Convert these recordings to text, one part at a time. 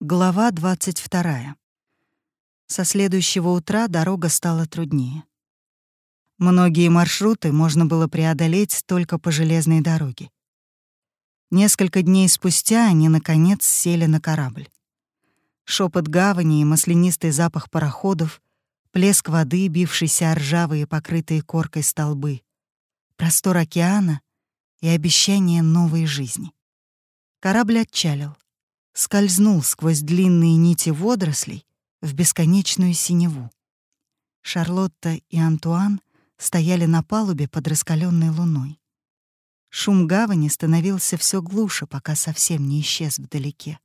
Глава 22. Со следующего утра дорога стала труднее. Многие маршруты можно было преодолеть только по железной дороге. Несколько дней спустя они, наконец, сели на корабль. Шепот гавани и маслянистый запах пароходов, плеск воды, бившийся о ржавые, покрытые коркой столбы, простор океана и обещание новой жизни. Корабль отчалил — скользнул сквозь длинные нити водорослей в бесконечную синеву. Шарлотта и Антуан стояли на палубе под раскаленной луной. Шум гавани становился все глуше, пока совсем не исчез вдалеке.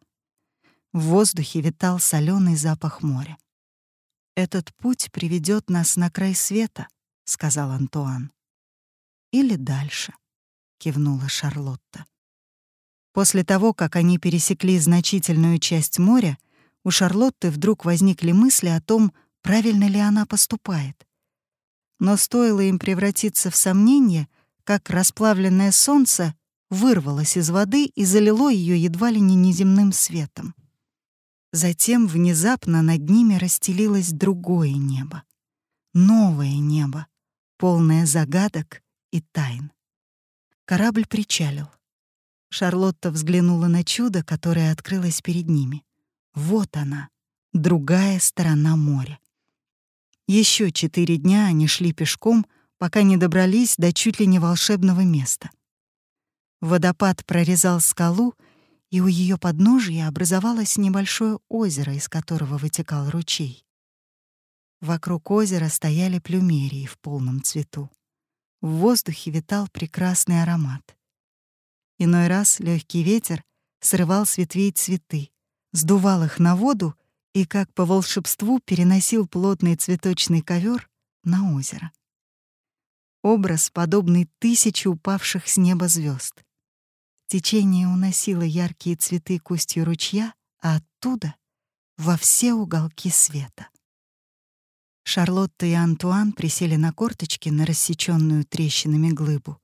В воздухе витал соленый запах моря. «Этот путь приведет нас на край света», — сказал Антуан. «Или дальше», — кивнула Шарлотта. После того, как они пересекли значительную часть моря, у Шарлотты вдруг возникли мысли о том, правильно ли она поступает. Но стоило им превратиться в сомнение, как расплавленное солнце вырвалось из воды и залило ее едва ли не неземным светом. Затем внезапно над ними расстелилось другое небо. Новое небо, полное загадок и тайн. Корабль причалил. Шарлотта взглянула на чудо, которое открылось перед ними. Вот она, другая сторона моря. Еще четыре дня они шли пешком, пока не добрались до чуть ли не волшебного места. Водопад прорезал скалу, и у ее подножия образовалось небольшое озеро, из которого вытекал ручей. Вокруг озера стояли плюмерии в полном цвету. В воздухе витал прекрасный аромат. Иной раз легкий ветер срывал с ветвей цветы, сдувал их на воду и, как по волшебству, переносил плотный цветочный ковер на озеро. Образ, подобный тысяче упавших с неба звезд. Течение уносило яркие цветы к устью ручья, а оттуда — во все уголки света. Шарлотта и Антуан присели на корточки на рассеченную трещинами глыбу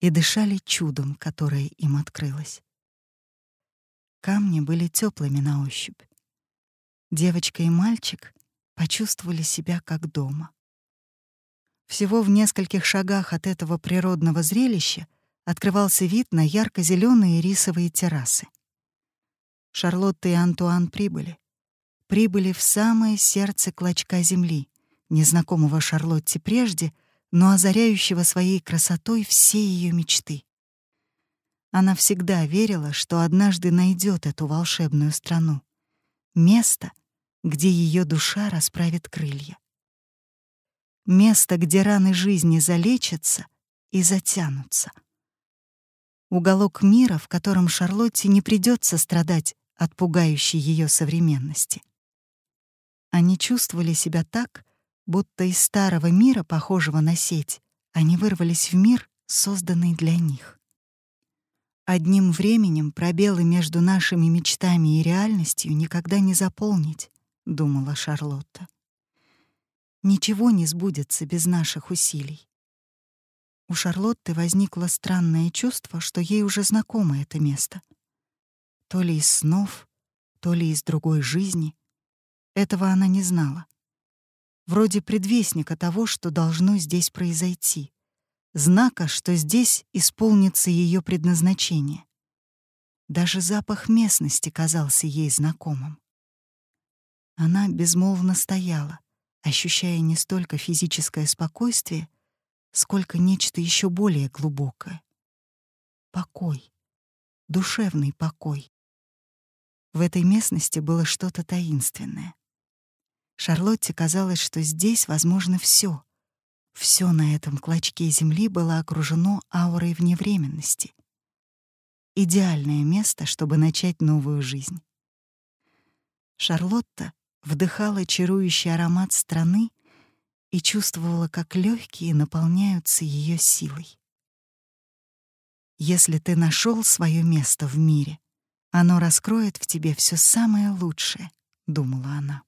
и дышали чудом, которое им открылось. Камни были теплыми на ощупь. Девочка и мальчик почувствовали себя как дома. Всего в нескольких шагах от этого природного зрелища открывался вид на ярко зеленые рисовые террасы. Шарлотта и Антуан прибыли. Прибыли в самое сердце клочка земли, незнакомого Шарлотте прежде — но озаряющего своей красотой все ее мечты. Она всегда верила, что однажды найдет эту волшебную страну, место, где ее душа расправит крылья. Место, где раны жизни залечатся и затянутся. Уголок мира, в котором Шарлотте не придется страдать от пугающей ее современности. Они чувствовали себя так, будто из старого мира, похожего на сеть, они вырвались в мир, созданный для них. Одним временем пробелы между нашими мечтами и реальностью никогда не заполнить, думала Шарлотта. Ничего не сбудется без наших усилий. У Шарлотты возникло странное чувство, что ей уже знакомо это место. То ли из снов, то ли из другой жизни. Этого она не знала вроде предвестника того, что должно здесь произойти, знака, что здесь исполнится ее предназначение. Даже запах местности казался ей знакомым. Она безмолвно стояла, ощущая не столько физическое спокойствие, сколько нечто еще более глубокое. Покой, душевный покой. В этой местности было что-то таинственное. Шарлотте казалось, что здесь возможно все. Все на этом клочке земли было окружено аурой вневременности. Идеальное место, чтобы начать новую жизнь. Шарлотта вдыхала чарующий аромат страны и чувствовала, как легкие наполняются ее силой. Если ты нашел свое место в мире, оно раскроет в тебе все самое лучшее, думала она.